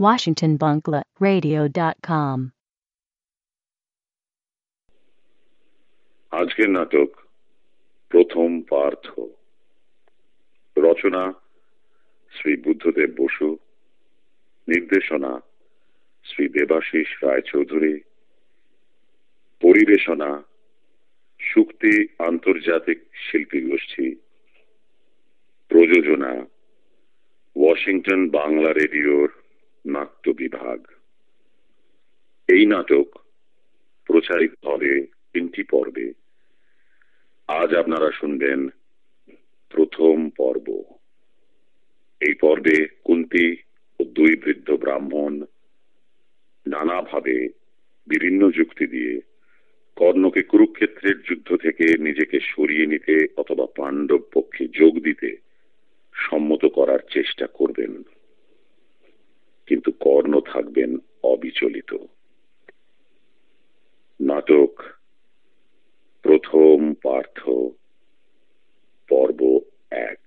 WashingtonBunkleradio.com. আজকের নাটক প্রথম পার্থ। রচনা শ্রী বুদ্ধদেব বসু। নির্দেশনা শ্রী দেবাশিস রায়চৌধুরী। পরিবেশনা শুক্তি আন্তর্জাতিক শিল্পী গোষ্ঠী। প্রযোজনা ওয়াশিংটন বাংলা রেডিওর নাট্য বিভাগ। এই নাটক প্রচারিত হবে তিনটি পর্বে। আজ আপনারা শুনবেন প্রথম পর্ব। এই পর্বে কুন্তি ও দুই বৃদ্ধ ব্রাহ্মণ নানাভাবে বিভিন্ন যুক্তি দিয়ে কর্ণকে কুরুক্ষেত্রের যুদ্ধ থেকে নিজেকে সরিয়ে নিতে অথবা পাণ্ডব পক্ষে যোগ দিতে সম্মত করার চেষ্টা করবেন। কিন্তু কর্ণ থাকবেন অবিচলিত। নাটক প্রথম পার্থ পর্ব এক।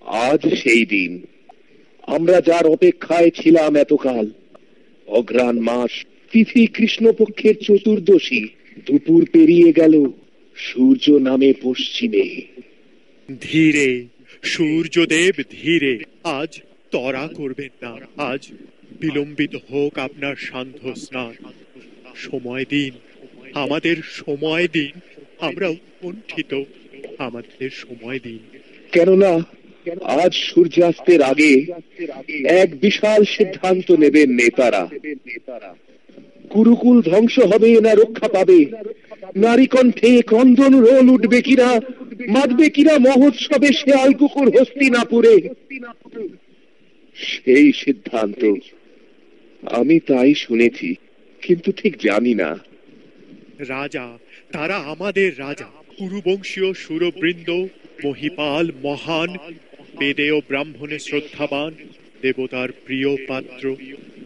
আজ সেই দিন। আমরা যার অপেক্ষায় ছিলাম এতকাল অগ্রাণ মাস তিথি কৃষ্ণপক্ষের চতুর্দশী দুপুর পেরিয়ে গেল সূর্য নামে পশ্চিমে। ধীরে সূর্যদেব ধীরে, আজ তরা করবেন না, আজ বিলম্বিত হোক আপনার সান্ধ্য স্নান। সময় দিন, আমাদের সময় দিন, আমরা উৎকণ্ঠিত আমাদের সময় দিন। কেননা, আজ সূর্যাস্তের আগে এক বিশাল সিদ্ধান্ত নেবেন নেতারা। কুরুকুল ধ্বংস হবে না, রক্ষা পাবে। নারী কণ্ঠে ক্রন্দন রোল উঠবে কিনা? মাতবে কিনা মহোৎসবে শেয়াল কুকুর হস্তিনাপুরে? সেই সিদ্ধান্ত আমি তাই শুনেছি কিন্তু ঠিক জানি না। রাজা তারা আমাদের রাজা। কুরুবংশীয় সুরবৃন্দ মহিপাল মহান বেদে ও ব্রাহ্মণে শ্রদ্ধাবান দেবতার প্রিয় পাত্র।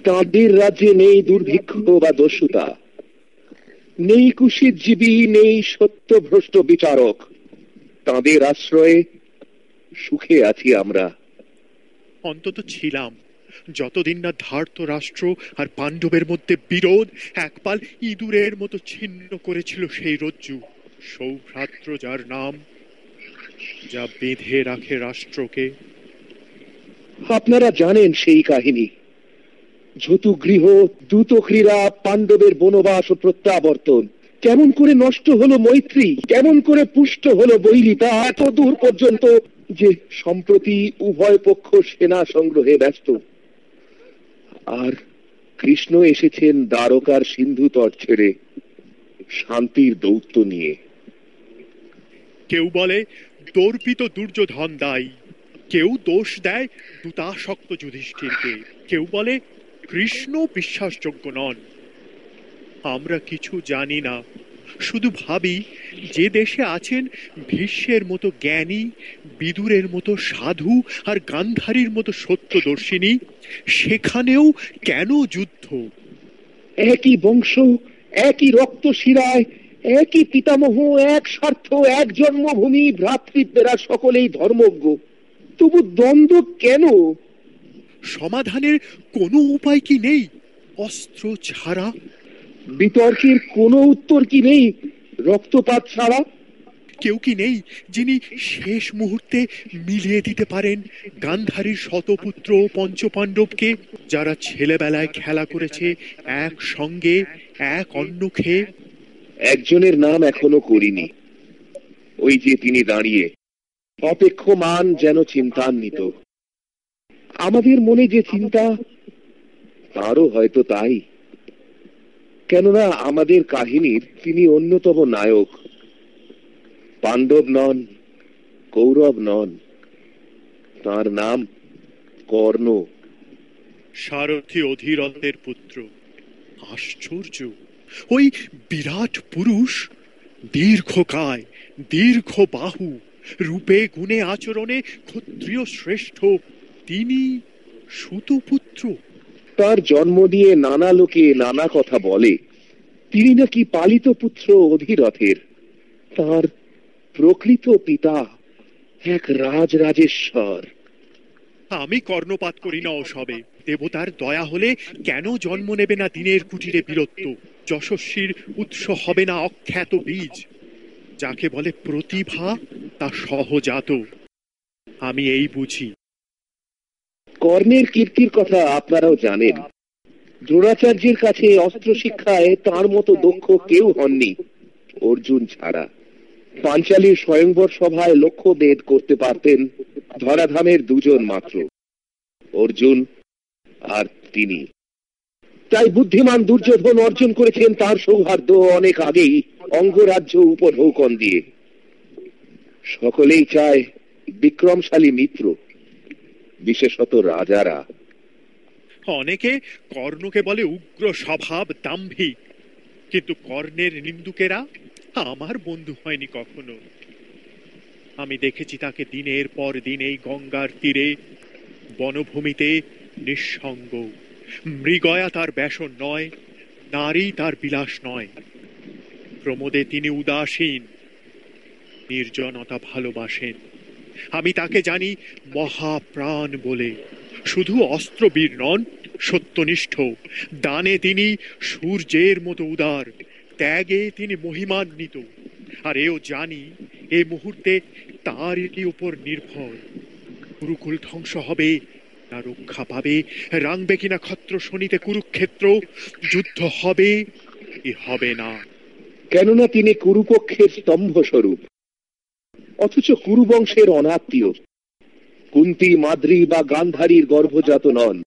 তাদের রাজ্যে নেই দুর্ভিক্ষ বা দস্যুতা। নেই কুশিত জীবী নেই সত্যভ্রষ্ট বিচারক। তাদের আশ্রয়ে সুখে আছি আমরা। অন্তত ছিলাম। যতদিন না ধার্ত রাষ্ট্র আর পাণ্ডবের মধ্যে বিরোধ একপাল ইঁদুরের মতো ছিন্ন করেছিল সেই রজ্জু সৌভ্রাত্র যার নাম যা বেঁধে রাখে রাষ্ট্রকে। আপনারা জানেন সেই কাহিনী। গৃহ, দ্রুত ক্রীড়া, পাণ্ডবের বনবাস ও প্রত্যাবর্তন। কেমন করে নষ্ট হলো মৈত্রী, কেমন করে পুষ্ট হলো বৈরিতা এত দূর পর্যন্ত যে সম্প্রতি উভয় পক্ষ সেনা সংগ্রহে ব্যস্ত। আর কৃষ্ণ এসেছেন দ্বারকার সিন্ধু তট ছেড়ে শান্তির দৌত্য নিয়ে। কেউ বলে, দর্পিত দুর্যোধন দায়ী। কেউ দোষ দেয় দূতাসক্ত যুধিষ্ঠিরকে। কেউ বলে কৃষ্ণ বিশ্বাসযোগ্য নন। আমরা কিছু জানি না, শুধু ভাবি যে দেশে আছেন ভীষ্মের মতো জ্ঞানী, বিদুরের মতো সাধু আর গান্ধারীর মতো সত্যদর্শিনী, সেখানেও কেন যুদ্ধ? একই বংশ, একই রক্ত শিরায় একই পিতামহ, এক স্বার্থ, এক জন্মভূমি, ভ্রাতৃত্বেরা সকলেই ধর্মজ্ঞ। তবু দ্বন্দ্ব কেন? সমাধানের কোনো উপায় কি নেই? অস্ত্র ছাড়া? বিতর্কের কোনো উত্তর কি নেই? রক্তপাত ছাড়া? কেউ কি নেই যিনি শেষ মুহূর্তে মিলিয়ে দিতে পারেন গান্ধারীর শতপুত্র পঞ্চপাণ্ডবকে যারা ছেলেবেলায় খেলা করেছে এক সঙ্গে এক অন্ন খেয়ে? একজনের নাম এখনও করিনি। ওই যে তিনি দাঁড়িয়ে। অপেক্ষমান যেন চিন্তান্বিত। আমাদের মনে যে চিন্তা, তারও হয়তো তাই। কেননা আমাদের কাহিনীর তিনি অন্যতম নায়ক। পাণ্ডব নন, কৌরব নন, তার নাম কর্ণ। সারথী অধীরথের পুত্র, আশ্চর্য, ওই বিরাট পুরুষ, দীর্ঘকায় দীর্ঘ বাহু রূপে, গুণে, আচরণে ক্ষত্রিয় শ্রেষ্ঠ তিনি সুতপুত্র। তার জন্ম দিয়ে নানা লোকে নানা কথা বলে। তিনি নাকি পালিত পুত্র অধীরথের। তার প্রকৃত পিতা এক রাজ রাজেশ্বর আমি কর্ণপাত করি না সবে দেবতার দয়া হলে কেন জন্ম নেবে না দিনের কুটিরে বীরত্ব? যশস্বীর উৎস হবে না অখ্যাত বীজ। যাকে বলে প্রতিভা তা সহজাত। আমি এই বুঝি। কর্ণের কীর্তির কথা আপনারাও জানেন। দ্রোণাচার্যের কাছে অস্ত্র শিক্ষায় তার মতো দক্ষ কেউ হননি, অর্জুন ছাড়া। পাঞ্চালীর স্বয়ংবর সভায় লক্ষ্য ভেদ করতে পারতেন ধরাধামের দুজন মাত্র, অর্জুন আর তিনি। তাই বুদ্ধিমান দুর্যোধন অর্জন করেছেন তার সৌহার্দ্য অনেক আগেই অঙ্গরাজ্য উপঢৌকন দিয়ে। সকলেই চায় বিক্রমশালী মিত্র। বিশেষত রাজারা। অনেকে কর্ণকে বলে উগ্র স্বভাব দাম্ভিক। কিন্তু কর্ণের নিন্দুকেরা আমার বন্ধু হয়নি কখনো। আমি দেখেছি তাকে দিনের পর দিন এই গঙ্গার তীরে, বনভূমিতে নিঃসঙ্গ। মৃগয়া তার ব্যাসন নয় নারী তার বিলাস নয়। প্রমোদে তিনি উদাসীন, নির্জনতা ভালোবাসেন। আমি তাকে জানি মহাপ্রাণ বলে। শুধু অস্ত্রবীর নন, সত্যনিষ্ঠ। দানে তিনি সূর্যের মতো উদার, ত্যাগে তিনি মহিমান্বিত। আর এও জানি এই মুহূর্তে তারই উপর নির্ভর। কুরুকুল ধ্বংস হবে, না রক্ষা পাবে রাংবে কিনা ক্ষত্র শনিতে কুরুক্ষেত্র, যুদ্ধ হবে কি হবে না। কেননা তিনি কুরুপক্ষের স্তম্ভ স্বরূপ অথচ কুরুবংশের অনাত্মীয়। কুন্তি মাদ্রি বা গান্ধারীর গর্ভজাত নন।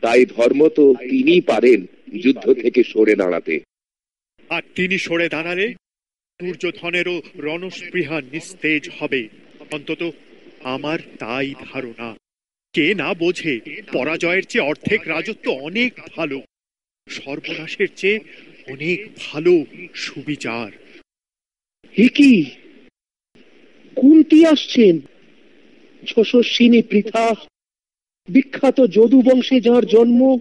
তাই ধর্ম তো তিনি পারেন যুদ্ধ থেকে সরে দাঁড়াতে। আর তিনি সরে দাঁড়ালে দুর্যোধনেরও রণস্পৃহা নিস্তেজ হবে। অন্তত আমার তাই ধারণা। কে না বোঝে পরাজয়ের চেয়ে অর্ধেক রাজত্ব অনেক ভালো। সর্বনাশের চেয়ে অনেক ভালো সুবিচার। কি? কুন্তি আসছেন। যশস্বিনী পৃথা। বিখ্যাত যদু বংশে যার জন্ম,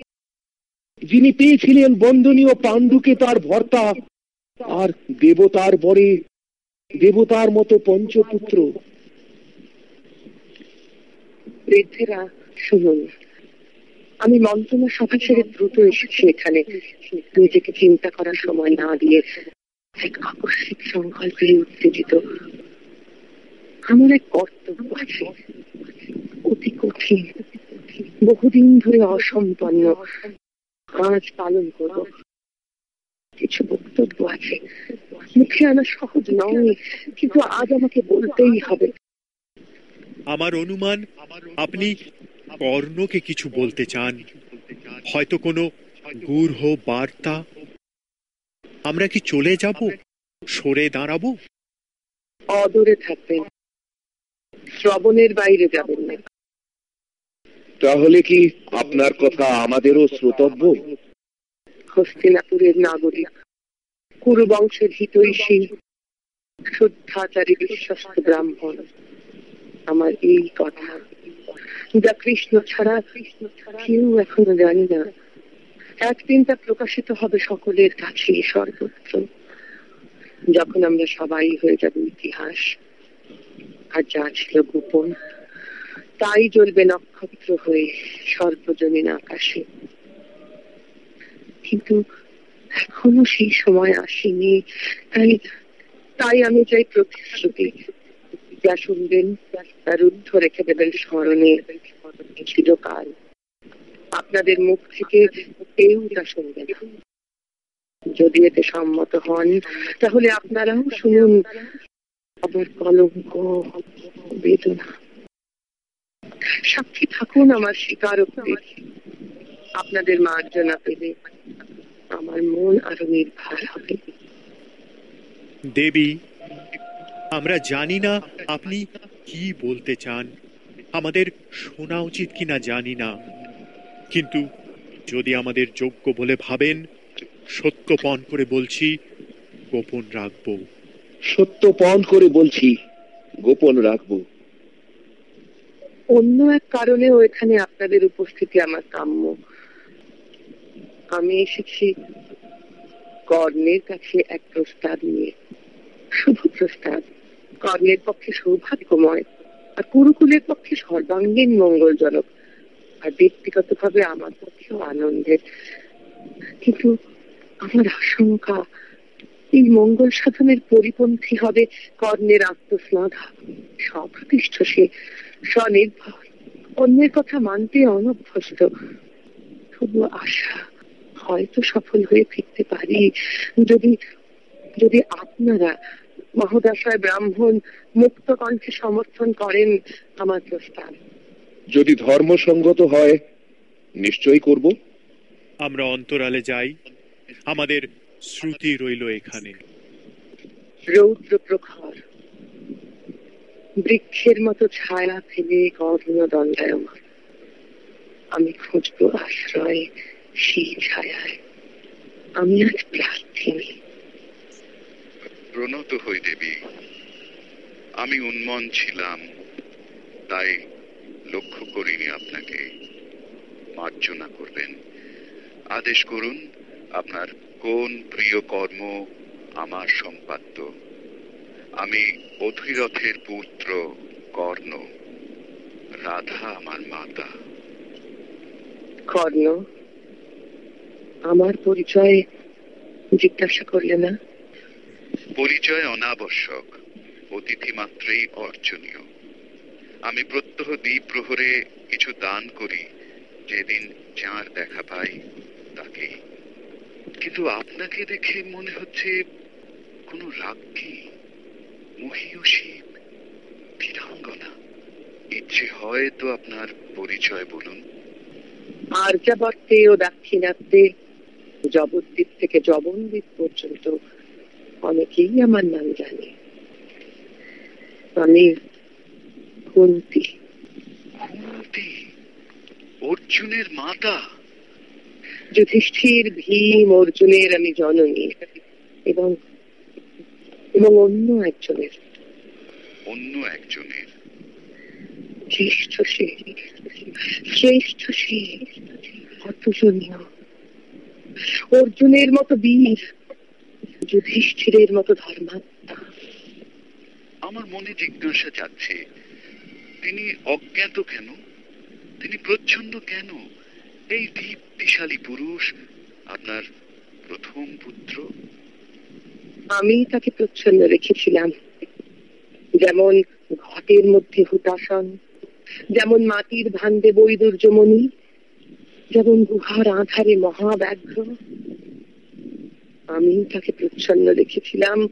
যিনি পেয়েছিলেন বন্দনীয় পাণ্ডুকে তার ভর্তা আর দেবতার বরে, দেবতার মতো পঞ্চপুত্র। বৃদ্ধেরা, শুনুন, আমি মন্ত্রণা সভা ছেড়ে দ্রুত এসেছি এখানে। নিজেকে চিন্তা করার সময় না দিয়ে এক আকস্মিক সংকল্পে উত্তেজিত। আমার এক কর্তব্য আছে। অতি কঠিন। বহুদিন ধরে অসম্পন্ন। আজ পালন করব। কিছু বক্তব্য আছে। মুখে আনা সহজ নয় কিন্তু আজ আমাকে বলতেই হবে। আমার অনুমান আপনি কর্ণকে কিছু বলতে চান। হয়তো কোনো গূঢ় বার্তা। আমরা কি চলে যাব? সরে দাঁড়াবো? অদূরে থাকবেন। শ্রবণের বাইরে যাবেন না। তাহলে কি আপনার কথা আমাদেরও শ্রোতব্য? হস্তিনাপুরের নাগরিক কুরুবংশের হিতৈষী শুদ্ধাচারী বিশ্বস্ত ব্রাহ্মণ। আমার এই কথা যা কৃষ্ণ ছাড়া কৃষ্ণ কেউ এখনও জানি না। একদিন তা প্রকাশিত হবে সকলের কাছে সর্বত্র যখন আমরা সবাই হয়ে যাব ইতিহাস আর যা ছিল গোপন। তাই জ্বলবে নক্ষত্র হয়ে সর্বজনীন আকাশে। কিন্তু এখনও সেই সময় আসেনি। তাই তাই আমি চাই প্রতিশ্রুতি। যা শুনবেন, তা রুদ্ধ রেখে দেবেন স্মরণে। চিরকাল। আপনাদের মুখ থেকে কেউ তা শুনবেন যদি এতে সম্মত হন, তাহলে আপনারাও শুনুন। আমার কলঙ্ক, বেদনা, সাক্ষী থাকুন আমার স্বীকারোক্তি। আপনাদের মার্জনা পেলে আমার মন আরও নির্ভর হবে। দেবী, আমরা জানি না আপনি কি বলতে চান। আমাদের শোনা উচিত কিনা জানি না। কিন্তু যদি আমাদের যোগ্য বলে ভাবেন সত্যপণ করে বলছি, গোপন রাখব। সত্য পণ করে বলছি, গোপন রাখব। অন্য এক কারণেও এখানে আপনাদের উপস্থিতি আমার কাম্য। আমি এসেছি কর্ণের কাছে এক প্রস্তাব নিয়ে। শুভ প্রস্তাব। কর্ণের পক্ষে সৌভাগ্যময় আর কুরুকুলের পক্ষে সর্বাঙ্গীন মঙ্গলজনক আর ব্যক্তিগতভাবে আমার পক্ষেও আনন্দের। কিন্তু আমার আশঙ্কা এই মঙ্গল সাধনের পরিপন্থী হবে কর্ণের আত্মশ্রদ্ধা সপ্রতিষ্ঠ সে স্বনির্ভর। অন্যের কথা মানতে অনভ্যস্ত। তবু আশা হয়তো সফল হয়ে ফিরতে পারি। যদি যদি আপনারা মহোদশায় ব্রাহ্মণ মুক্ত কণ্ঠে সমর্থন করেন আমার প্রস্তাব। যদি ধর্মসঙ্গত হয় নিশ্চয়ই করব। আমরা অন্তরালে যাই। আমাদের শ্রুতি রইল এখানে। রৌদ্র প্রখর বৃক্ষের মতো ছায়া ফেলে কর্ণ দণ্ডায়মান। আমি খুঁজবো আশ্রয় সেই ছায়ায়। আমি আজ প্রার্থিনী। প্রণত হই দেবী আমি উন্মন ছিলাম তাই লক্ষ্য করিনি আপনাকে। মার্জনা করবেন। আদেশ করুন আপনার কোন প্রিয় কর্ম আমার সম্পাদ্য। আমি অধিরথের পুত্র কর্ণ রাধা আমার মাতা। কর্ণ আমার পরিচয় জিজ্ঞাসা করলে না? পরিচয় অনাবশ্যক অতিথি মাত্রেই অর্জনীয়। আমি প্রত্যহ দ্বীপ প্রহরে কিছু দান করি যেদিন যার দেখা পাই তাকেই কিন্তু আপনাকে দেখে মনে হচ্ছে কোনো রাজ্ঞী মহীয়সী বীরাঙ্গনা ইচ্ছে হয় তো আপনার পরিচয় বলুন। আর্যাবর্তে ও দাক্ষিণাত্যে জবদ্বীপ থেকে জবনদ্বীপ পর্যন্ত অনেকেই আমার নাম জানে। আমি কুন্তি কুন্তি অর্জুনের মাতা? যুধিষ্ঠির ভীম অর্জুনের আমি জননী এবং এবং অন্য একজনের। অন্য একজনের। জ্যেষ্ঠ সে শ্রেষ্ঠ সে অতুলনীয় অর্জুনের মতো বীর যুধিষ্ঠিরের মতো ধর্মাত্মা। আমার মনে জিজ্ঞাসা যাচ্ছে তিনি অজ্ঞাত কেন? তিনি প্রচ্ছন্ন কেন? এই দীপ্তিশালী পুরুষ আপনার প্রথম পুত্র? আমি তাকে প্রচ্ছন্ন রেখেছিলাম। যেমন ঘটের মধ্যে হুতাসন যেমন মাটির ভান্ডে বৈদুর্যমণি, যেমন গুহার আধারে মহাব্যাঘ্র আমি তাকে প্রচ্ছন্ন রেখেছিলাম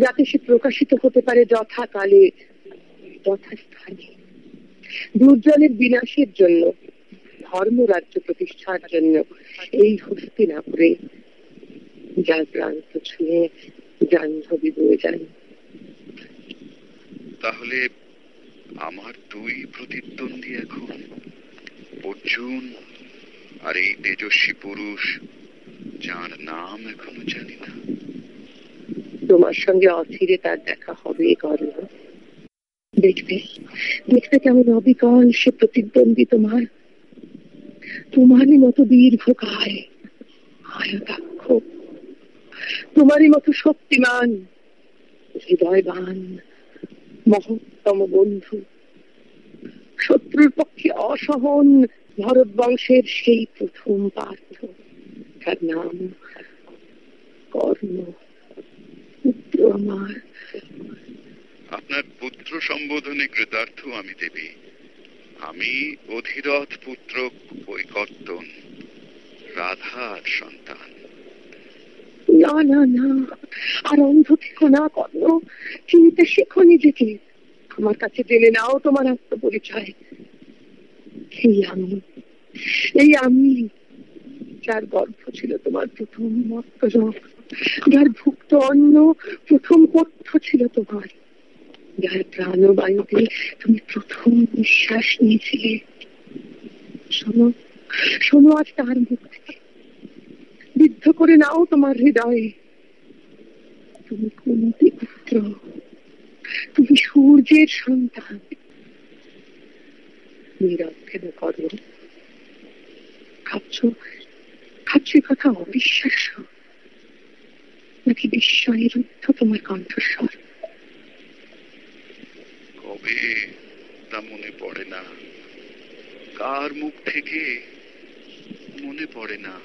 যাতে সে প্রকাশিত হতে পারে যথাকালে, যথাস্থানে। দুর্জনের বিনাশের জন্য ধর্মরাজ্য প্রতিষ্ঠার জন্য এই হস্তিনাপুরে যার প্রান্ত ছুঁয়ে জাহ্নবী বয়ে যান তাহলে আমার দুই প্রতিদ্বন্দ্বী এখন অর্জুন আর এই তেজস্বী পুরুষ যার নাম এখনও জানি না। তোমার সঙ্গে অচিরে তার দেখা হবে কর্ণ দেখবে দেখবে কেমন অবিকল সে প্রতিদ্বন্দ্বী তোমার। তোমারই মতো দীর্ঘকায় আয়তাক্ষ তোমারই মতো শক্তিমান, হৃদয়বান, মহত্তম বন্ধু। শত্রুর পক্ষে অসহন ভরত বংশের সেই প্রথম পার্থ। তার নাম কর্ণ, পুত্র আমার। আপনার পুত্র সম্বোধনে কৃতার্থ আমি দেবী। আমি অধিরথ পুত্র কৈকর্তন রাধার সন্তান। না না না, আর অন্ধ থেকো না, কর্ণ। চিনতে নিজেকে। আমার কাছে জেনে নাও তোমার আত্মপরিচয়। এই আমি এই আমি, যার গর্ভ ছিল তোমার প্রথম মত্তজক যার ভুক্ত অন্ন প্রথম পথ্য ছিল তোমার। যার তুমি প্রথম নিঃশ্বাস নিয়েছিলে। শোনো শোনো আজ তার মুখ। করে নাও তোমার হৃদয়ে। তুমি পুত্র তুমি সূর্যের সন্তান। কেন করো ভাবছ ভাবছ কথা অবিশ্বাস্য? নাকি বিস্ময়ের রুদ্ধ তোমার কণ্ঠস্বর? কবে তা মনে পড়ে না। কার মুখ থেকে মনে পড়ে না।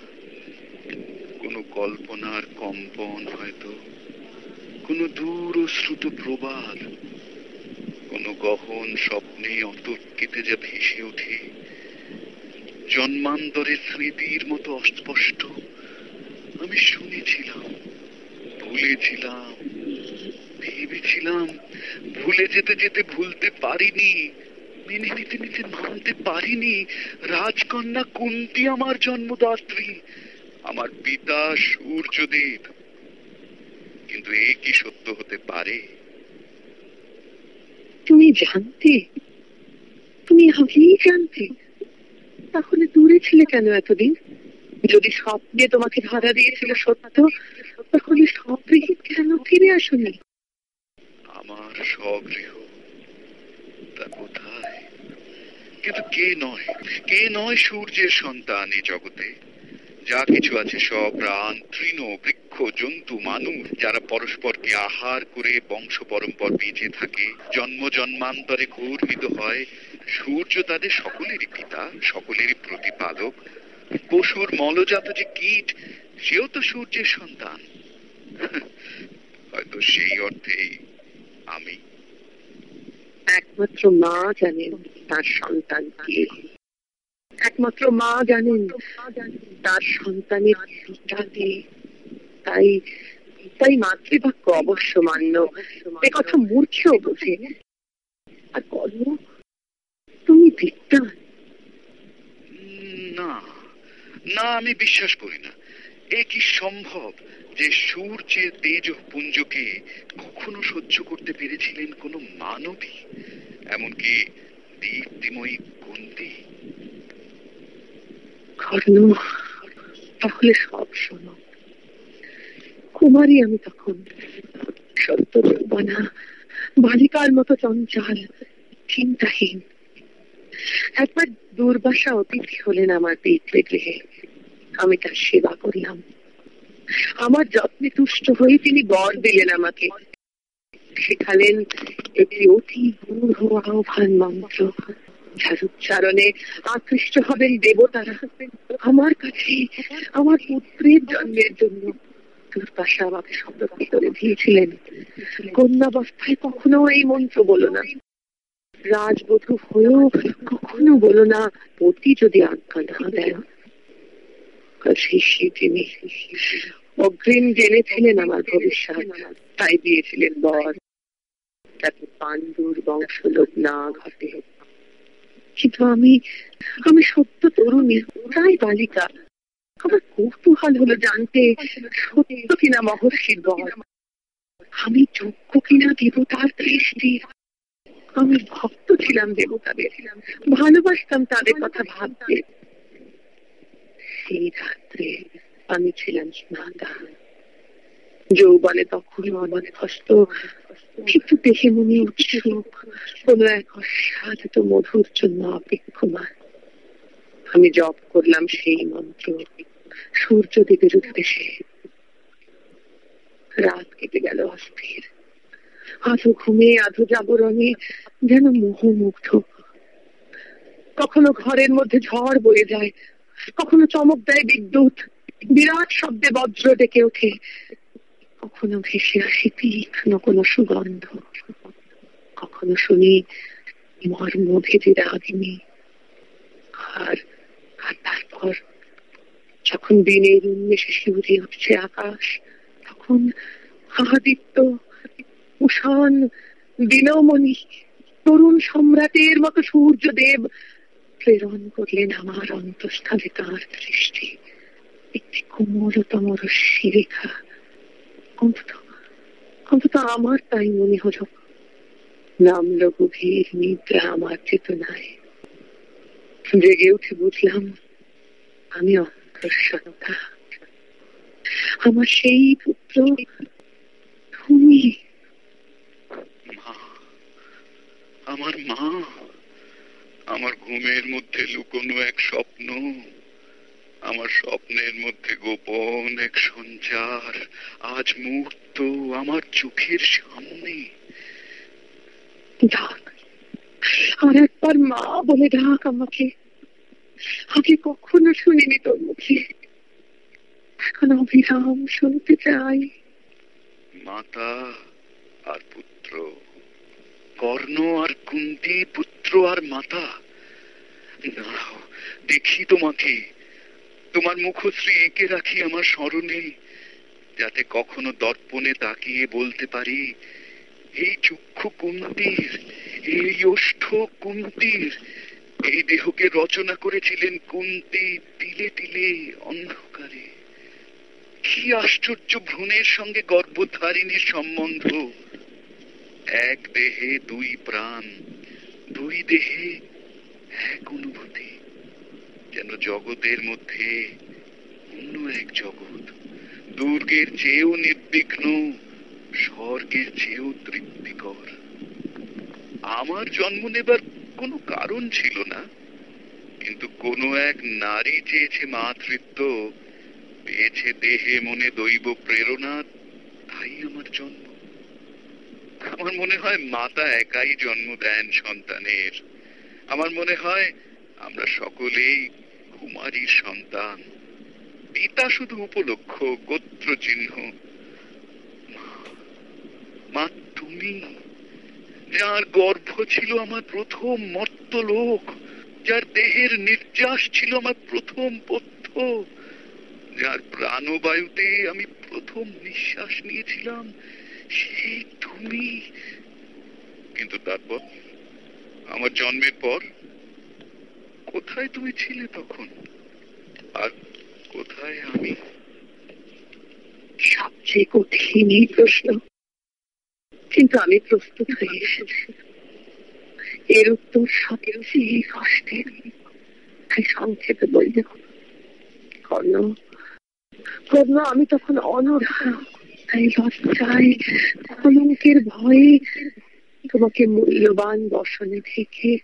কোনো কল্পনার কম্পন হয়তো, কোনো দূর শ্রুত প্রবাদ কোনো গহন স্বপ্নে অতর্কিতে যা ভেসে ওঠে। জন্মান্তরের স্মৃতির মতো অস্পষ্ট, আমি শুনেছিলাম, ভুলেছিলাম। ভেবেছিলাম ভুলে যেতে যেতে ভুলতে পারিনি, মেনে নিতে নিতে মানতে পারিনি। রাজকন্যা কুন্তি আমার জন্মদাত্রী, আমার পিতা সূর্যদেব। কিন্তু এ কি সত্য হতে পারে? তুমি জানতে, তুমি আগেই জানতে, তাহলে দূরে ছিলে কেন এতদিন? যদি স্বপ্নে তোমাকে ধরা দিয়েছিল সত্য, তাহলে স্বগৃহে কেন ফিরে আসনি? আমার স্বগৃহ তা কোথায়? কিন্তু কে নয়? কে নয় সূর্যের সন্তান এই জগতে? যা কিছু আছে সব প্রাণ, তৃণ, বৃক্ষ, জন্তু, মানুষ, যারা পরস্পরকে আহার করে বংশ পরম্পর বেঁচে থাকে, জন্ম জন্মান্তরে গর্বিত হয়। সূর্য তাদের সকলেরই পিতা, সকলেরই প্রতিপালক। পশুর মলজাত যে কীট, সেও তো সূর্যের সন্তান। হয়তো সেই অর্থেই আমি একমাত্র মা জানেন তার সন্তান কে। একমাত্র মা জানেন তার সন্তানের পিতা কে। তাই তাই মাতৃবাক্য অবশ্য মান্য। এ কথা মূর্খেও বোঝে। আর কর্ম তুমি উম, না না আমি বিশ্বাস করি না। এ কি সম্ভব যে সূর্যের তেজ পুঞ্জকে কখনো সহ্য করতে পেরেছিলেন কোন মানবী? এমনকি দীপ্তিময়ী কুন্তি। তাহলে সব শোনো। কুমারী, আমি তখন সত্য যৌবনা, বালিকার মতো চঞ্চল, চিন্তাহীন। একবার দুর্বাসা অতিথি হলেন আমার পিতৃ গৃহে আমি তার সেবা করলাম। আমার যত্নে তুষ্ট হয়ে তিনি বর দিলেন আমাকে। শেখালেন একটি অতি গূঢ় আহ্বান মন্ত্র। যার উচ্চারণে আকৃষ্ট হবেন দেবতারা। আমার কাছে আমার পুত্রের জন্মের জন্য দুর্বাসা আমাকে করে দিয়েছিলেন। কন্যাবস্থায় কখনো এই মন্ত্র বলো না। রাজবধূ হয়েও কখনো বলো না, পতি যদি আজ্ঞা না দেন শিষ্যি তিনি। অগ্রিম জেনেছিলেন আমার ভবিষ্যৎ। তাই দিয়েছিলেন বর। যাতে পাণ্ডুর বংশলোক না ঘটে কিন্তু আমি আমি সত্য তরুণী তাই বালিকা। আমার কৌতূহল হলো জানতে সত্য কিনা মহর্ষির বর। আমি যোগ্য কিনা দেবতার দৃষ্টি? আমি ভক্ত ছিলাম দেবতাদের। ভালোবাসতাম তাদের কথা ভাবতে। সেই রাত্রে আমি ছিলাম স্নাতা যৌবনে তখন অনভ্যস্ত কিন্তু দেখে মনে উৎসুক। কোন এক অসাধিত মধুর জন্য অপেক্ষমান। আমি জপ করলাম সেই মন্ত্র। সূর্যদেবের উদ্দেশ্যে রাত কেটে গেল অস্থির। আধো ঘুমে আধো জাগরণে যেন মোহমুগ্ধ। কখনো ঘরের মধ্যে ঝড় বয়ে যায় কখনো চমক দেয় বিদ্যুৎ, বিরাট শব্দে বজ্র ডেকে ওঠে। কখনো ভেসে আসে তীক্ষ্ণ কোনো সুগন্ধ। কখনো শুনি মর্ম ভেজে রাগিনী। আর আর তারপর যখন দিনের উন্মেষে শিউরে উঠছে আকাশ, তখন আদিত্য, উষান দিনমণি তরুণ সম্রাটের মতো সূর্যদেব প্রেরণ করলেন আমার অন্তঃস্থলে তাঁর দৃষ্টি। একটি কোমলতম রশ্মি রেখা। অন্তত অন্তত আমার তাই মনে হলো। নামলো গভীর নিদ্রা আমার চেতনায়। জেগে উঠে বুঝলাম, আমি অন্তঃসত্ত্বা। আমার সেই পুত্র তুমি। আমার মা। আমার ঘুমের মধ্যে লুকোনো এক স্বপ্ন আমার স্বপ্নের মধ্যে গোপন এক সঞ্চার। আজ মুহূর্ত আমার চোখের সামনে। ডাক আর একবার মা বলে ডাক আমাকে। আগে কখনো শুনিনি তোর মুখে। এখন অবিরাম শুনতে চাই। মাতা আর পুত্র। কর্ণ আর কুন্তি, পুত্র আর মাতা। দাঁড়াও দেখি তোমাকে। তোমার মুখশ্রী এঁকে রাখি আমার স্মরণে, যাতে কখনো দর্পণে তাকিয়ে বলতে পারি, এই চক্ষু কুন্তির, এই ওষ্ঠ কুন্তির, এই দেহকে রচনা করেছিলেন কুন্তি তিলে তিলে অন্ধকারে। কি আশ্চর্য ভ্রূণের সঙ্গে গর্ভধারিণীর সম্বন্ধ। এক দেহে দুই প্রাণ, দুই দেহে এক অনুভূতি। যেন জগতের মধ্যে অন্য এক জগৎ। দুর্গের চেয়েও নির্বিঘ্ন, স্বর্গের চেয়েও তৃপ্তিকর। আমার জন্ম নেবার কোনো কারণ ছিল না, কিন্তু কোনো এক নারী চেয়েছে মাতৃত্ব, পেয়েছে দেহে মনে দৈব প্রেরণা, তাই আমার জন্ম। আমার মনে হয় মাতা একাই জন্ম দেন সন্তানের। আমার মনে হয় আমরা সকলেই কুমারীর সন্তান। পিতা শুধু উপলক্ষ গোত্র চিহ্ন মা, তুমি, যার গর্ভ ছিল আমার প্রথম মর্ত লোক যার দেহের নির্যাস ছিল আমার প্রথম পথ্য, যার প্রাণবায়ুতে আমি প্রথম নিঃশ্বাস নিয়েছিলাম সেই তুমি। কিন্তু তারপর, আমার জন্মের পর কোথায় তুমি ছিলে তখন? আর কোথায় আমি? সবচেয়ে কঠিন এই প্রশ্ন। কিন্তু আমি প্রস্তুত হয়ে এসেছি। এর উত্তর সবচেয়ে কষ্টের তাই সংক্ষেপে বললে কর্ণ কর্ণ, আমি তখন অনড়া তাই লজ্জায় কলঙ্কের ভয়ে তোমাকে মূল্যবান বসনে থেকে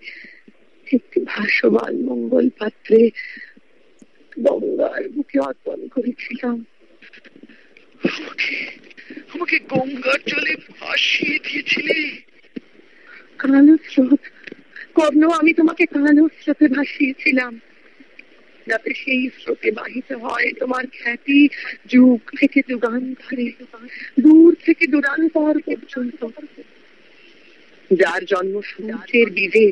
একটি ভাসমান মঙ্গল পাত্রে গঙ্গার বুকে অর্পণ করেছিলাম। আমাকে গঙ্গার জলে ভাসিয়ে দিয়েছিলে। কালো স্রোত, কর্ণ, আমি তোমাকে কালো স্রোতে ভাসিয়েছিলাম। যাতে সেই স্রোতে বাহিত হয় তোমার খ্যাতি যুগ থেকে যুগান্তরে দূর থেকে দূরান্তর পর্যন্ত। যার জন্ম সমুদ্রের বীজে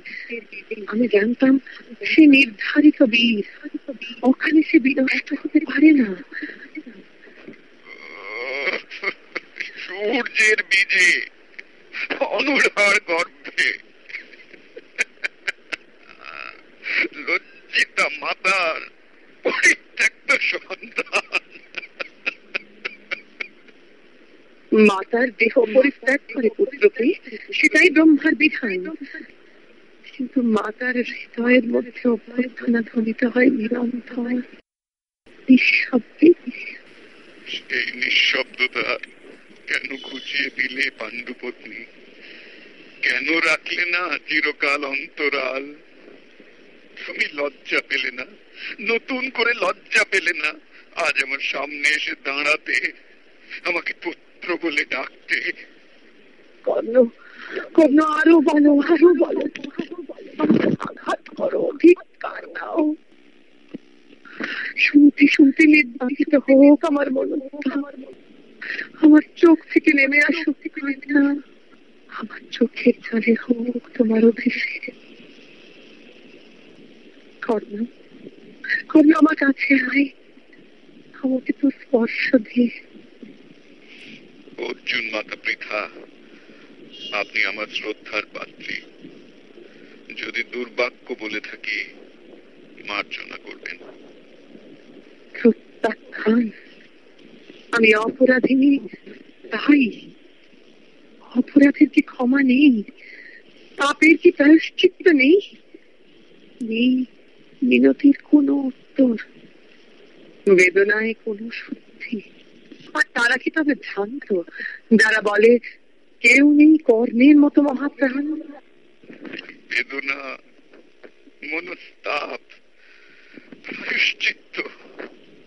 আমি জানতাম সে নির্ধারিত বীর। ওখানে সে বিনষ্ট হতে পারে না। সূর্যের বীজে অনুরার গর্ভে লজ্জিতা মাতার পরিত্যক্ত সন্তান। মাতার দেহ পরিত্যাগ করে পুত্রকে সেটাই ব্রহ্মার বিধান। কিন্তু মাতার হৃদয়ের মধ্যে অভ্যর্থনা ধ্বনিত হয় নিরন্তর নিঃশব্দে। সেই নিঃশব্দতা কেন খুঁজিয়ে দিলে পাণ্ডুপত্নী? কেন রাখলে না চিরকাল অন্তরাল? তুমি লজ্জা পেলে না, নতুন করে লজ্জা পেলে না। আজ আমার সামনে এসে দাঁড়াতে, আমাকে পুত্র বলে ডাকতে। কর্ণ কর্ণ, আরও বলো আরও বলো। আঘাত করো দাও। শুনতে শুনতে নির্বাচিত হোক আমার মন আমার চোখ থেকে নেমে আসুক। আমার চোখের জলে হোক তোমার অভিষেক। কর্ণ কর্ণ আমার কাছে আয় আমাকে তো স্পর্শ অর্জুন মাতা পৃথা আপনি আমার শ্রদ্ধার পাত্রী। যদি দুর্বাক্য বলে থাকি মার্জনা করবেন। প্রত্যাখ্যান আমি অপরাধী তাই অপরাধের কি ক্ষমা নেই? পাপের কি প্রায়শ্চিত্ত নেই? নেই। মিনতির কোনো উত্তর, বেদনায় কোনো শুদ্ধি। আর তারা কি তবে ভ্রান্ত? যারা বলে, কেউ নেই কর্ণের মতো মহাপ্রাণ? বেদনা, মনস্তাপ, প্রায়শ্চিত্ত,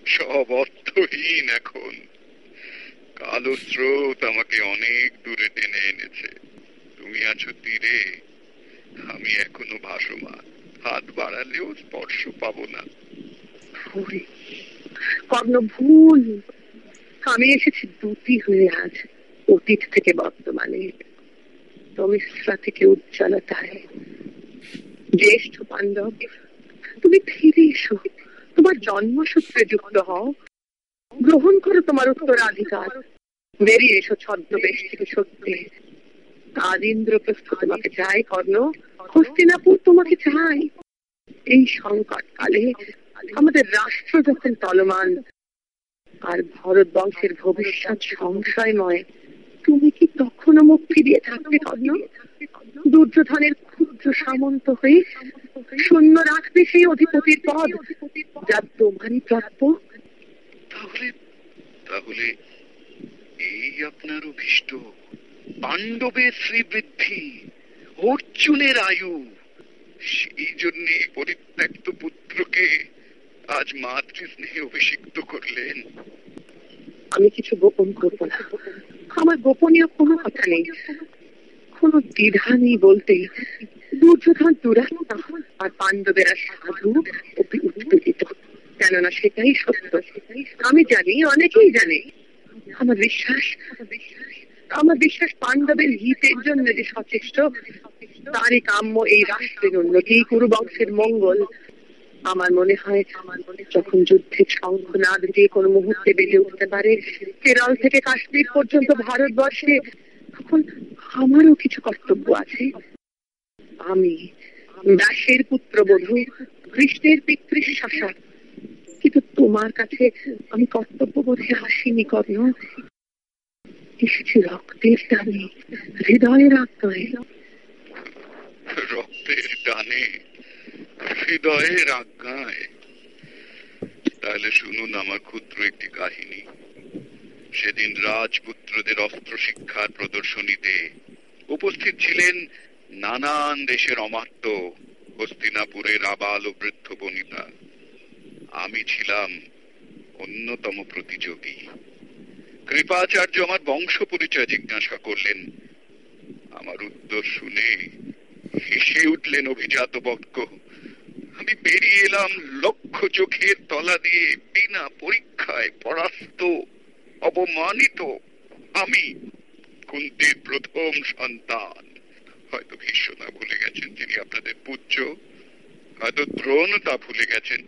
সব অর্থহীন এখন। কালো স্রোত আমাকে অনেক দূরে টেনে এনেছে। তুমি আছো তীরে, আমি এখনও ভাসমান। হাত বাড়ালেও স্পর্শ পাবো না। কর্ণ ভুল আমি এসেছি দুটি হয়ে আজ অতীত থেকে বর্তমানে। তমিশ্রা থেকে উজ্জ্বলতায়। জ্যেষ্ঠ পাণ্ডব তুমি ফিরে এসো। তোমার জন্মসূত্রে যুক্ত হও। গ্রহণ করো তোমার উত্তরাধিকার। বেরিয়ে এসো ছদ্মবেশ থেকে সত্যি। আজ ইন্দ্রপ্রস্থ তোমাকে চাই কর্ণ। হস্তিনাপুর তোমাকে চাই। এই সংকট কালে আমাদের রাষ্ট্র যখন চলমান আর ভরত বংশের ভবিষ্যৎ সংশয়ময়, তুমি কি তখনও মুখ ফিরিয়ে থাকবে কর্ণ দুর্যোধনের ক্ষুদ্র সামন্ত হয়ে শূন্য রাখবে সেই অধিপতির পদ। যা তোমারই প্রাপ্য। তাহলে তাহলে এই আপনার অভিষ্ট পাণ্ডবের শ্রীবৃদ্ধি অর্জুনের আয়ু। সেই জন্য পরিত্যক্ত পুত্রকে আজ মাতৃস্নেহে অভিষিক্ত করলেন। আমি কিছু গোপন করব না। আমার গোপনীয় কোনো কথা নেই। কোনো দ্বিধা নেই বলতে। দুর্যোধন দুরাত্মা আর পাণ্ডবেরা সাধু উৎপীড়িত। কেননা সেটাই সত্য। আমি জানি, অনেকেই জানে। আমার বিশ্বাস আমার বিশ্বাস পাণ্ডবের হিতের জন্য যে সচেষ্ট, তারই কাম্য এই রাষ্ট্রের উন্নতি কুরু বংশের মঙ্গল। আমার মনে হয় যখন যুদ্ধের শঙ্খনাদ যে কোনো মুহূর্তে বেজে উঠতে পারে, কেরল থেকে কাশ্মীর পর্যন্ত ভারতবর্ষে, তখন আমারও কিছু কর্তব্য আছে। আমি দাসের পুত্র পুত্রবধূ, কৃষ্ণের পিতৃশাসক কিন্তু তোমার কাছে আমি কর্তব্য বোধে আসিনি কর্ণ এসেছি রক্তের টানে হৃদয়ের আত্মায় রক্তের টানে হৃদয়ের আজ্ঞায় তাহলে শুনুন আমার ক্ষুদ্র একটি কাহিনী সেদিন রাজপুত্রদের অস্ত্র শিক্ষার প্রদর্শনীতে উপস্থিত ছিলেন নানান দেশের অমাত্য হস্তিনাপুরের আবাল ও বৃদ্ধ বনিতা আমি ছিলাম অন্যতম প্রতিযোগী কৃপাচার্য আমার বংশ পরিচয় জিজ্ঞাসা করলেন। আমার উত্তর শুনে হেসে উঠলেন অভিজাত বক্ষ আমি বেরিয়ে এলাম লক্ষ চোখের তলা দিয়ে বিনা পরীক্ষায় পরাস্ত, অপমানিত। আমি কুন্তির প্রথম সন্তান। হয়তো ভীষ্মতা ভুলে গেছেন যিনি আপনাদের পূজ্য হয়তো দ্রোণ তা ভুলে গেছেন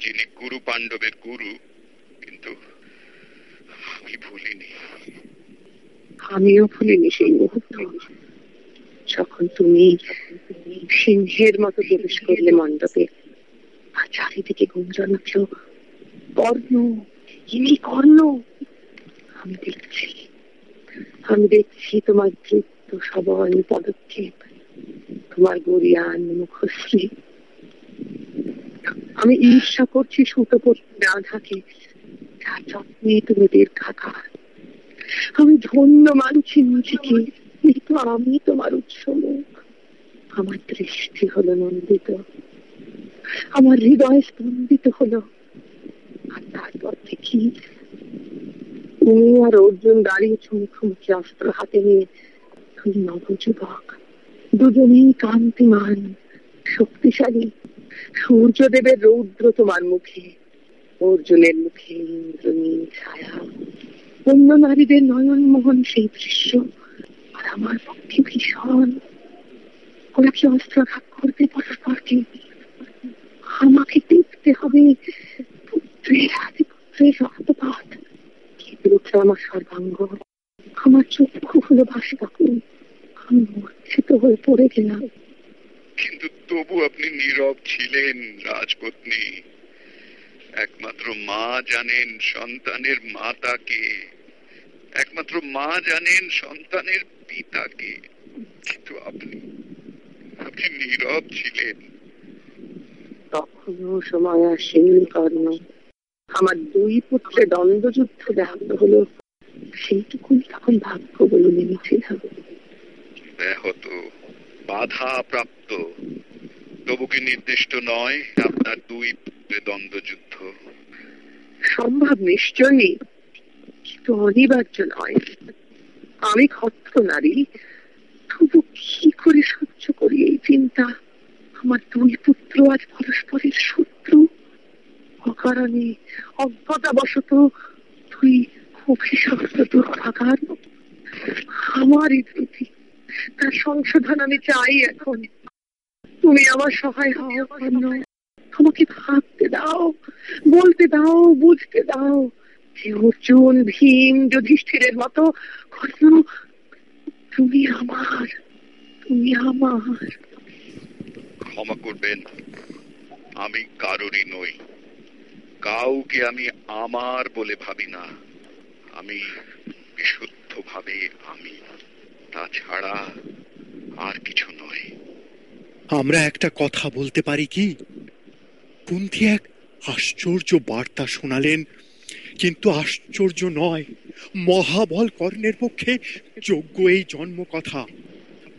যিনি গুরু পাণ্ডবের গুরু। কিন্তু আমি ভুলিনি আমিও ভুলিনি সেই মুহূর্ত। যখন তুমি সিংহের মতো প্রবেশ করলে মণ্ডপে, আর চারিদিকে গুঞ্জন উঠল কর্ণ ইনি কর্ণ? আমি দেখছি আমি দেখছি তোমার দৃপ্ত সবল পদক্ষেপ, তোমার গরিয়ান মুখশ্রী। আমি ঈর্ষা করছি সুতপতি রাধাকে, যার যত্নে তুমি দীর্ঘাকার আমি ধন্য মানছি নিজেকে কিন্তু আমি তোমার উৎস আমার দৃষ্টি হলো নন্দিত, আমার হৃদয় স্পন্দিত হলো। আর তারপর দেখি আর অর্জুন অস্ত্র হাতে নিয়ে নবযুবক, দুজনেই কান্তিমান শক্তিশালী। সূর্যদেবের রৌদ্র তোমার মুখে, অর্জুনের মুখে ইন্দ্রনীল ছায়া। অন্য নারীদের নয়ন মোহন সেই দৃশ্য। আর আমার পক্ষে ভীষণ। ওরা কি অস্ত্রাঘাত করবে পরস্পরকে আমাকে দেখতে হবে পুত্রের হাতে পুত্রের রক্তপাত। কেঁপে আমার সর্বাঙ্গ? আমার চক্ষু হলো ভাসকাকুন আমি মূর্ছিত হয়ে পড়ে গেলাম। কিন্তু তবু আপনি নীরব ছিলেন, রাজপত্নী। একমাত্র মা জানেন সন্তানের মাতাকে একমাত্র মা জানেন সন্তানের পিতাকে। কিন্তু আপনি আপনি নীরব ছিলেন। তখনও সময় আসেনি কর্ণ। আমার দুই পুত্রে দ্বন্দ্বযুদ্ধ ব্যাহত হলো। সেইটুকুই তখন ভাগ্য বলে নেমেছিলাম ব্যাহত বাধা প্রাপ্ত তবু কি নির্দিষ্ট নয় আপনার দুই পুত্রে দ্বন্দ্বযুদ্ধ। সম্ভব নিশ্চয়ই। কিন্তু অনিবার্য নয় আমি ক্ষত্র নারী। তবু কি করে সহ্য করি এই চিন্তা? আমার দুই পুত্র আজ পরস্পরের শত্রু। অকারণে অজ্ঞতাবশত তুই অভিশপ্ত দুর্ভাগার। আমার ত্রুটি তার সংশোধন আমি চাই এখন। তুমি আমার সহায় হও আমাকে ভাবতে দাও, বলতে দাও, বুঝতে দাও। অর্জুন ভীম যুধিষ্ঠিরের মতো কর্ণ তুমি আমার তুমি আমার। ক্ষমা করবেন আমি কারোরই নই। কাউকে আমি আমার বলে ভাবি না। আমি বিশুদ্ধভাবে আমি তাছাড়া আর কিছু নয় আমরা একটা কথা বলতে পারি কি? কুন্তি এক আশ্চর্য বার্তা শোনালেন কিন্তু আশ্চর্য নয় মহাবল কর্ণের পক্ষে যোগ্য এই জন্ম কথা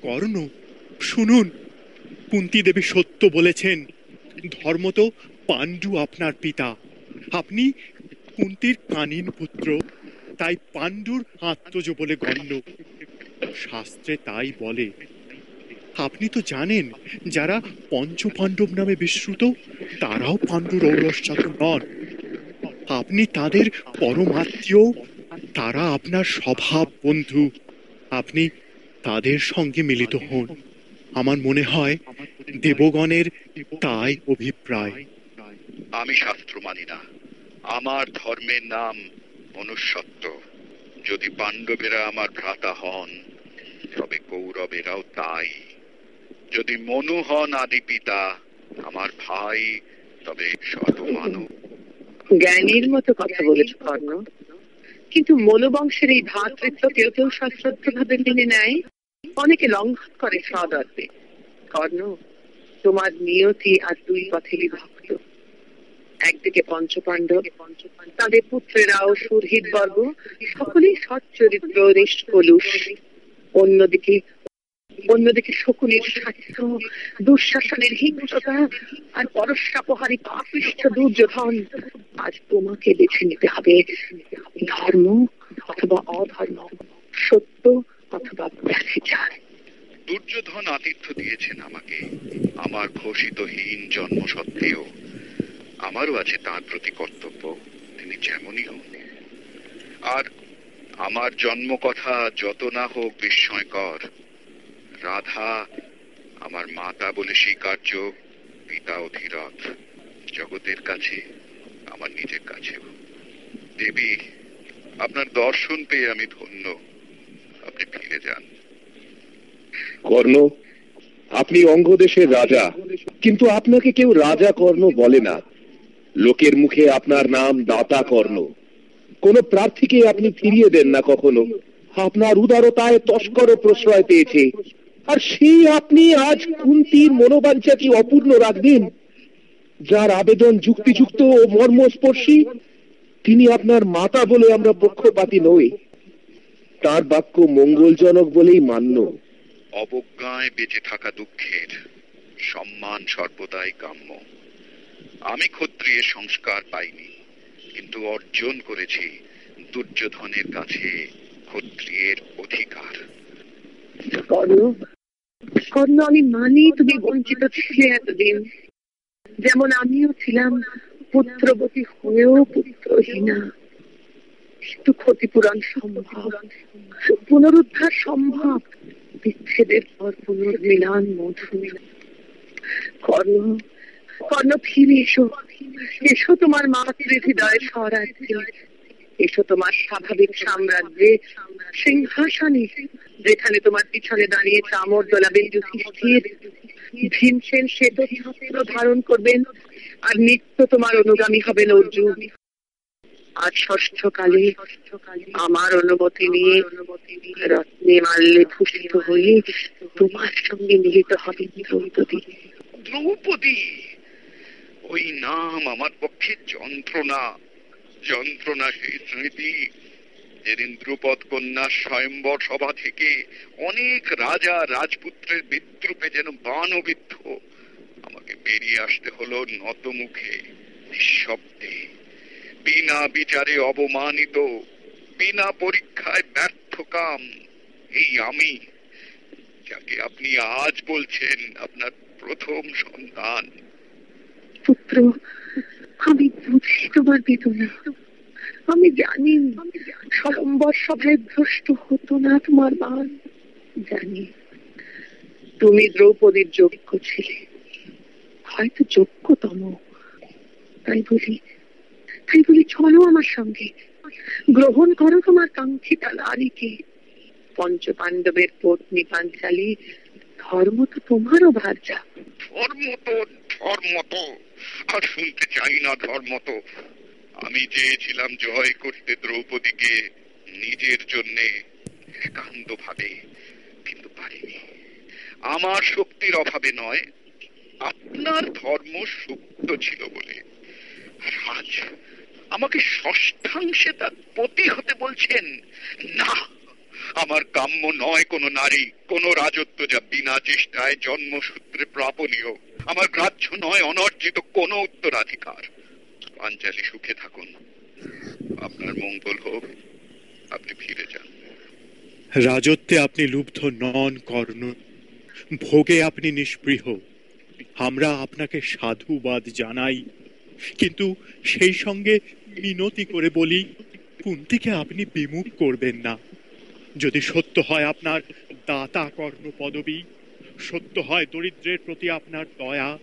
কর্ণ, শুনুন কুন্তি দেবী সত্য বলেছেন, ধর্ম তো পাণ্ডু আপনার পিতা। আপনি কুন্তির কানিন পুত্র, তাই পাণ্ডুর আত্মজ বলে গণ্য। শাস্ত্রে তাই বলে। আপনি তো জানেন, যারা পঞ্চপাণ্ডব নামে বিশ্রুত তারাও পাণ্ডুর ঔরসজাত নন। আপনি তাদের পরমাত্মীয়, তারা আপনার স্বভাব বন্ধু। আপনি তাদের সঙ্গে মিলিত হন। আমার মনে হয় দেবগণের তাই অভিপ্রায়। আমি শাস্ত্র মানি না। আমার ধর্মের নাম মনুষ্যত্ব। যদি পাণ্ডবেরা আমার ভ্রাতা হন, তবে কৌরবেরাও তাই। যদি মনু হন আদি পিতা, আমার ভাই, তবে সর্বমানব। জ্ঞানীর মতো কথা বলেছ, কর্ণ। কিন্তু মনোবংশের এই ভ্রাতৃত্ব কেউ কেউ সশ্রদ্ধ ভাবে মেনে নেয়। অনেকে লঙ্ঘন করে সদর্পে। কর্ণ, তোমার নিয়তি আর দুই পথে বিভক্ত। একদিকে পঞ্চপাণ্ডব, তাদের পুত্রেরাও সুরহিত বর্গ, সকলেই সচ্চরিত্র নিষ্কলুষ অন্যদিকে অন্যদিকে শকুনের স্বার্থ দুঃশাসনের হিংসতা আর পরস্যাপহারী পাপিষ্ঠ দুর্যোধন আজ তোমাকে বেছে নিতে হবে। ধর্ম অথবা অধর্ম, সত্য অথবা ব্যভিচার। দুর্যোধন আতিথ্য দিয়েছেন আমাকে। আমার ঘোষিতহীন জন্ম সত্ত্বেও আমারও আছে তার প্রতি কর্তব্য। তিনি যেমনই হোক। আর আমার জন্ম কথা যত না হোক বিস্ময়কর। রাধা, আমার মাতা বলে স্বীকার্য, পিতা অধীরথ। জগতের কাছে, আমার নিজের কাছেও দেবী, আপনার দর্শন পেয়ে আমি ধন্য। আপনি ফিরে যান। কর্ণ, আপনি অঙ্গদেশের রাজা, কিন্তু আপনাকে কেউ রাজা কর্ণ বলে না। লোকের মুখে আপনার নাম দাতা কর্ণ। কোন প্রার্থীকে আপনি ফিরিয়ে দেন না কখনো। আপনার উদারতায় তস্কর প্রশ্রয় পেয়েছে। আর সেই আপনি আজ কুন্তির মনোবাঞ্ছা কি অপূর্ণ রাখবেন। যার আবেদন যুক্তিযুক্ত ও মর্মস্পর্শী তিনি আপনার মাতা বলে আমরা পক্ষপাতী নই। তার বাক্য মঙ্গলজনক বলেই মান্য। অবজ্ঞায় বেঁচে থাকা দুঃখের সম্মান সর্বদাই কাম্য। আমি ক্ষত্রিয়ের সংস্কার পাইনি কিন্তু অর্জন করেছি দুর্যোধনের কাছে ক্ষত্রিয়ের অধিকার। কর্ণ আমি মানি তুমি বঞ্চিত ছিলে এতদিন। যেমন আমিও ছিলাম পুত্রবতী হয়েও পুত্রহীনা। কিন্তু ক্ষতিপূরণ সম্ভব, পুনরুদ্ধার সম্ভব, বিচ্ছেদের পর পুনর্মিলন মধুর। কর্ণ কর্ণ ফিরে এসো। এসো তোমার মাতৃ হৃদয় স্বরাজ্যে এসো তোমার স্বাভাবিক সাম্রাজ্যে। সিংহাসনে যেখানে তোমার পিছনে দাঁড়িয়ে চামর দোলাবেন যুধিষ্ঠির ভীমসেন ছত্র ধারণ করবেন, আর নিত্য তোমার অনুগামী হবেন অর্জুন আজ ষষ্ঠ কালে আমার অনুমতি নিয়ে রত্নে মাল্যে ভূষিত হয়ে তোমার সঙ্গে মিলিত হবে দ্রৌপদী। দ্রৌপদী, ওই নাম আমার পক্ষে যন্ত্রণা। যন্ত্রণা সেই স্মৃতি। যেদিন দ্রুপদ কন্যা স্বয়ম্বর সভা থেকে অনেক রাজা রাজপুত্রের বিদ্রুপে যেন বানবিদ্ধ, আমাকে বেরিয়ে আসতে হলো নত মুখে নিঃশব্দে। বিনা বিচারে অবমানিত, বিনা পরীক্ষায় ব্যর্থ কাম, এই আমি, যাকে আপনি আজ বলছেন আপনার প্রথম সন্তান। পুত্র আমি বুঝি তোমার বেদনা। আমি জানি স্বয়ম্বর সভায় ভ্রষ্ট হতো না তোমার মান। জানি তুমি দ্রৌপদীর যোগ্য ছিলে। হয়তো যোগ্যতম। তাই বলি তাই বলি, চলো আমার সঙ্গে। গ্রহণ করো তোমার কাঙ্ক্ষিতা নারীকে। পঞ্চ পাণ্ডবের পত্নী পাঞ্চালী ধর্ম তো তোমারও ভার্যা ধর্ম তো ধর্ম তো, আর শুনতে চাই না ধর্ম তো। আমি চেয়েছিলাম জয় করতে দ্রৌপদীকে নিজের জন্য একান্ত ভাবে কিন্তু পারিনি। আমার শক্তির অভাবে নয়, আপনার ধর্ম সুপ্ত ছিল বলে। আজ আমাকে ষষ্ঠাংশে তার পতি হতে বলছেন। না আমার কাম্য নয় কোনো নারী, কোন রাজত্ব যা বিনা চেষ্টায় জন্মসূত্রে প্রাপনীয় আমার গ্রাহ্য নয় অনর্জিত কোন উত্তরাধিকার। পাঞ্চালি সুখে থাকুন। আপনার মঙ্গল হোক। আপনি ফিরে যান। রাজত্বে আপনি লুব্ধ নন কর্ণ। ভোগে আপনি নিষ্পৃহ। আমরা আপনাকে সাধুবাদ জানাই। কিন্তু সেই সঙ্গে মিনতি করে বলি, কুন্তিকে আপনি বিমুখ করবেন না। যদি সত্য হয় আপনার দাতা কর্ণ পদবী সত্য হয় দরিদ্রের প্রতি আপনার দয়া,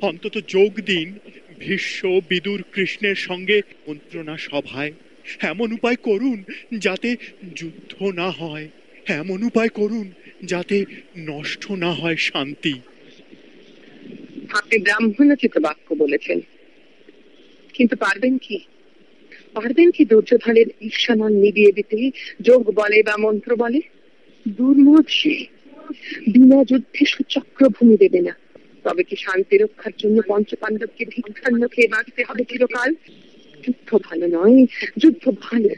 অন্তত যোগ দিন ভীষ্ম বিদুর কৃষ্ণের সঙ্গে মন্ত্রণা সভায়। এমন উপায় করুন যাতে যুদ্ধ না হয়। এমন উপায় করুন যাতে নষ্ট না হয় শান্তি। আপনি ব্রাহ্মণোচিত বাক্য বলেছেন। কিন্তু পারবেন কি? পারবেন কি দুর্যোধনের ঈর্ষানন নিবিয়ে দিতে? যোগ বলে বা মন্ত্র বলে? বিনা যুদ্ধে সুচক্র ভূমি দেবে না। তবে কি শান্তি রক্ষার জন্য বাঁচতে হবে চিরকাল? যুদ্ধ ভালো নয়, যুদ্ধ ভালো।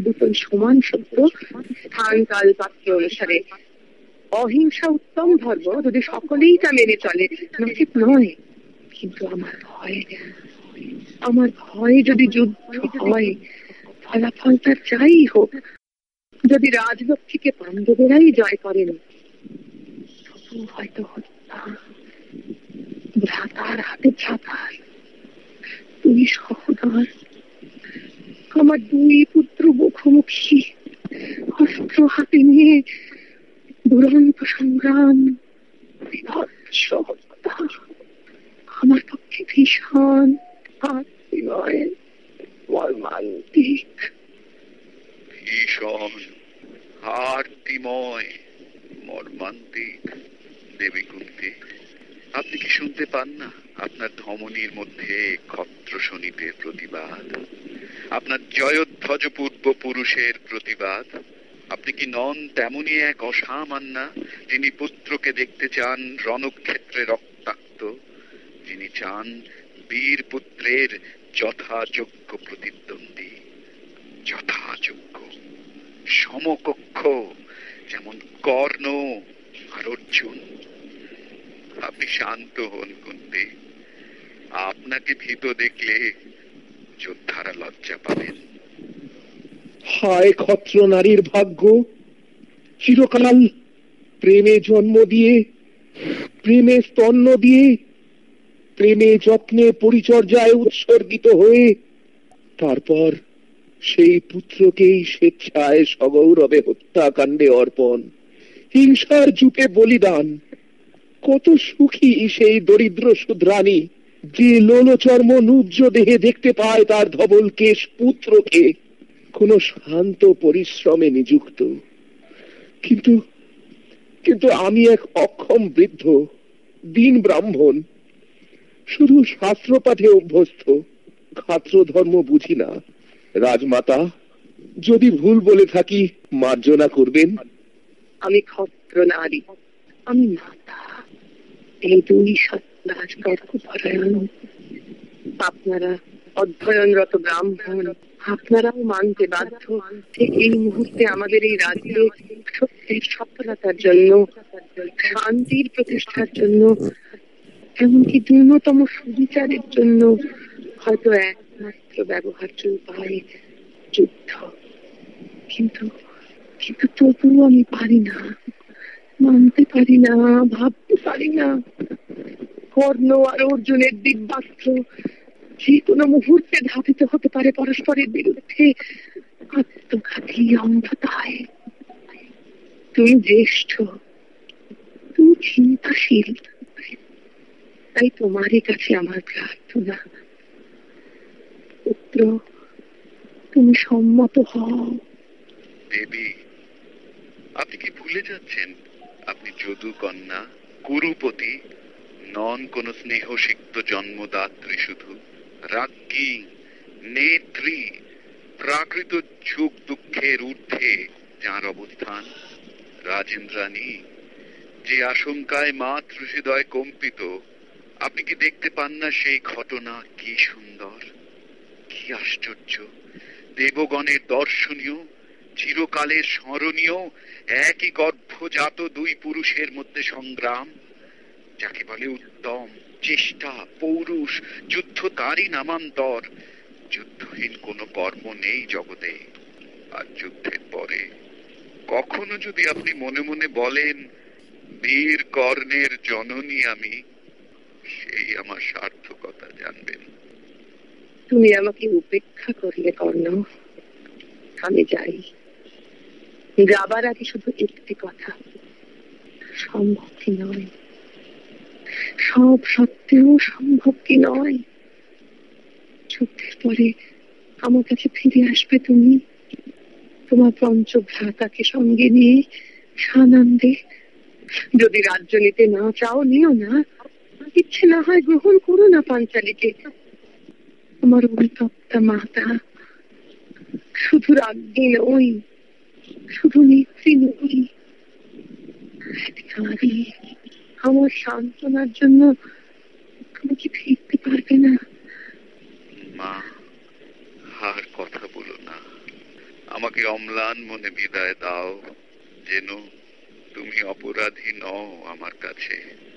দুটোই সমান সত্য। স্থান কাল পাত্র অনুসারে। অহিংসা উত্তম ধর্ম, যদি সকলেই তা মেনে চলে নয়। কিন্তু আমার ভয়। আমার ভয় যদি যুদ্ধ হয়, ফলাফল তার যাই হোক। যদি রাজলক্ষ্মীকে পাণ্ডবেরাই জয় করেন হয়তো ভ্রাতার হাতে ছাতার সহদর আমার দুই পুত্র মুখোমুখি। অস্ত্র হাতে নিয়ে দুরন্ত সংগ্রাম। আমার পক্ষে ভীষণ। আত্মীয় মর্মান্তিক। ভীষণ আরতিময় মর্মান্তিক, দেবী কুন্তি। আপনি কি শুনতে পান না? আপনার ধমনির মধ্যে ক্ষত্র শনিতের প্রতিবাদ। আপনার জয়ধ্বজ পূর্ব পুরুষের প্রতিবাদ। আপনি কি নন তেমনই এক অসামান্না, যিনি পুত্রকে দেখতে চান রণক্ষেত্রে রক্তাক্ত, যিনি চান বীর পুত্রের যথাযোগ্য প্রতিদ্বন্দ্বী। যথাযোগ্য। সমকক্ষ, যেমন কর্ণ আর অর্জুন। আপনি শান্ত হন, কুন্তি। আপনাকে ভীত দেখলে যোদ্ধারা লজ্জা পাবেন। হায় ক্ষত্র নারীর ভাগ্য! চিরকাল প্রেমে জন্ম দিয়ে, প্রেমে স্তন্য দিয়ে প্রেমে যত্নে পরিচর্যায় উৎসর্গিত হয়ে তারপর সেই পুত্রকেই স্বেচ্ছায় সগৌরবে হত্যাকাণ্ডে অর্পণ। হিংসার যুগে বলিদান। কত সুখী সেই দরিদ্র শুদ্রানী যে লোলচর্ম নুব্জ দেহে দেখতে পায় তার ধবল কেশ পুত্রকে। কোন শান্ত পরিশ্রমে নিযুক্ত। কিন্তু কিন্তু আমি এক অক্ষম বৃদ্ধ, দিন ব্রাহ্মণ। শুধু শাস্ত্র পাঠে অভ্যস্ত। খাত্র ধর্ম বুঝি না। রাজমাতা, যদি ভুল বলে থাকি, মার্জনা করবেন? আমি ক্ষত্র নারী আমি মাতা। এই দুই আপনারা অধ্যয়নরত ব্রাহ্মণ, আপনারাও মানতে বাধ্য যে এই মুহূর্তে আমাদের এই রাজ্যে সত্যের সফলতার জন্য, শান্তির প্রতিষ্ঠার জন্য এমনকি ন্যূনতম সুবিচারের জন্য হয়তো একমাত্র ব্যবহার্য উপায় যুদ্ধ। কিন্তু কিন্তু তবুও আমি পারি না, মানতে পারি না, ভাবতে পারি না। কর্ণ আর অর্জুনের দিব্যাস্ত্র যে কোনো মুহূর্তে ধাবিত হতে পারে পরস্পরের বিরুদ্ধে, আত্মঘাতী অন্ধতায়। তুমি জ্যেষ্ঠ, তুমি চিন্তাশীল তাই তোমারই কাছে আমার প্রার্থনা। পুত্র, তুমি সম্মত হও। দেবী, আপনি কি ভুলে যাচ্ছেন? আপনি যদু কন্যা, কুরুপতি, নন কোন স্নেহসিক্ত জন্মদাত্রী শুধু। রাজ্ঞী, নেত্রী, প্রাকৃত সুখ দুঃখের ঊর্ধ্বে যার অবস্থান। রাজেন্দ্রানী যে আশঙ্কায় মাতৃ হৃদয় কম্পিত আপনি কি দেখতে পান না সেই ঘটনা? কি সুন্দর, কি আশ্চর্য। দেবগণের দর্শনীয়, চিরকালের স্মরণীয়, একই গর্ভজাত দুই পুরুষের মধ্যে সংগ্রাম, যাকে বলে উত্তম, চেষ্টা, পৌরুষ যুদ্ধ তারই নামান্তর। যুদ্ধহীন কোনো কর্ম নেই জগতে। আর যুদ্ধের পরে কখনো যদি আপনি মনে মনে বলেন, বীর কর্ণের জননী আমি সেই আমার সার্থকতা জানবেন। তুমি আমাকে উপেক্ষা করলে, কর্ণ। আমি যাই। যাবার আগে শুধু একটি কথা। সম্ভব কি নয়? সব সত্ত্বেও সম্ভব কি নয়? যুদ্ধের পরে আমার কাছে ফিরে আসবে তুমি? তোমার পঞ্চভ্রাতাকে সঙ্গে নিয়ে সানন্দে যদি রাজ্য নিতে না চাও, নিও না। ইচ্ছে না হয় গ্রহণ করো না পাঞ্চালীকে। আমার অনুতপ্তা মাতা, শুধু রাজ্ঞী নই, শুধু নেত্রী নই। আমার সান্ত্বনার জন্য তুমি কি ফিরতে পারবে না? মা, আর কথা বলো না। আমাকে অম্লান মনে বিদায় দাও। যেন তুমি অপরাধী নও আমার কাছে।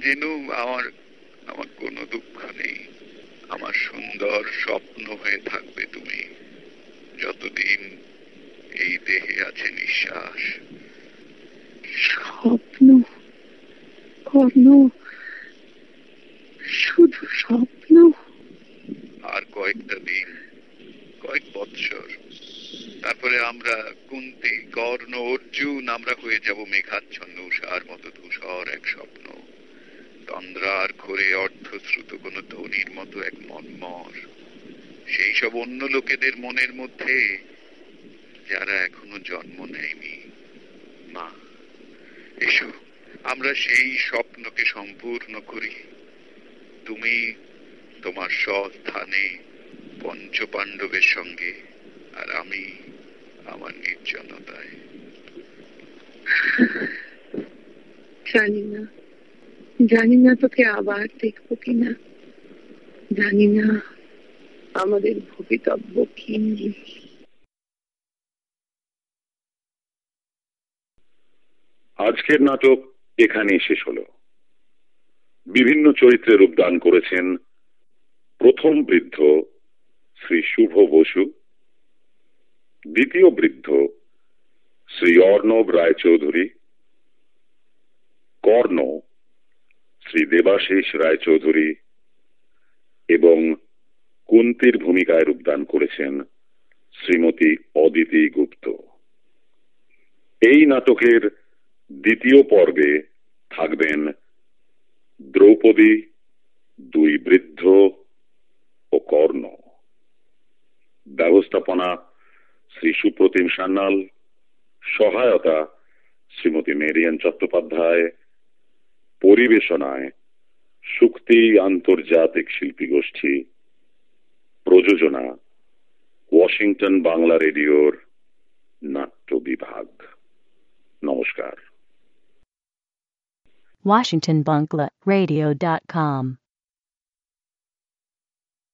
যেন আমার আমার কোনো দুঃখ নেই। আমার সুন্দর স্বপ্ন হয়ে থাকবে তুমি। যতদিন এই দেহে আছে নিঃশ্বাস। স্বপ্ন কর্ণ শুধু স্বপ্ন। আর কয়েকটা দিন কয়েক বৎসর। তারপরে আমরা কুন্তি কর্ণ অর্জুন আমরা হয়ে যাব মেঘাচ্ছন্ন উষার মতো ধূসর এক স্বপ্ন। তন্দ্রার ঘরে অর্ধশ্রুত কোন ধ্বনির মতো এক মনমর। সেই সব অন্য লোকেদের মনের মধ্যে যারা এখনও জন্ম নেয়নি। মা, এসো, আমরা সেই স্বপ্নকে সম্পূর্ণ করি। তুমি তোমার স্বস্থানে পঞ্চ পাণ্ডবের সঙ্গে আর আমি আমার নির্জনতায়। জানি না। জানি না তোকে আবার দেখব কিনা। জানি না আমাদের ভবিতব্য কি। আজকের নাটক এখানেই শেষ হলো। বিভিন্ন চরিত্রে রূপদান করেছেন প্রথম বৃদ্ধ শ্রী শুভ বসু, দ্বিতীয় বৃদ্ধ শ্রী অর্ণব রায়চৌধুরী, কর্ণ শ্রী দেবাশিস রায়চৌধুরী এবং কুন্তির ভূমিকায় রূপদান করেছেন শ্রীমতী অদিতি গুপ্ত। এই নাটকের দ্বিতীয় পর্বে থাকবেন দ্রৌপদী, দুই বৃদ্ধ ও কর্ণ। ব্যবস্থাপনা শ্রী সুপ্রতিম সান্যাল, সহায়তা শ্রীমতী মেরিয়ান চট্টোপাধ্যায় পরিবেশনায় শুক্তি আন্তর্জাতিক শিল্পী গোষ্ঠী প্রযোজনা ওয়াশিংটন বাংলা রেডিওর নাট্য বিভাগ। নমস্কার। WashingtonBunkleRadio.com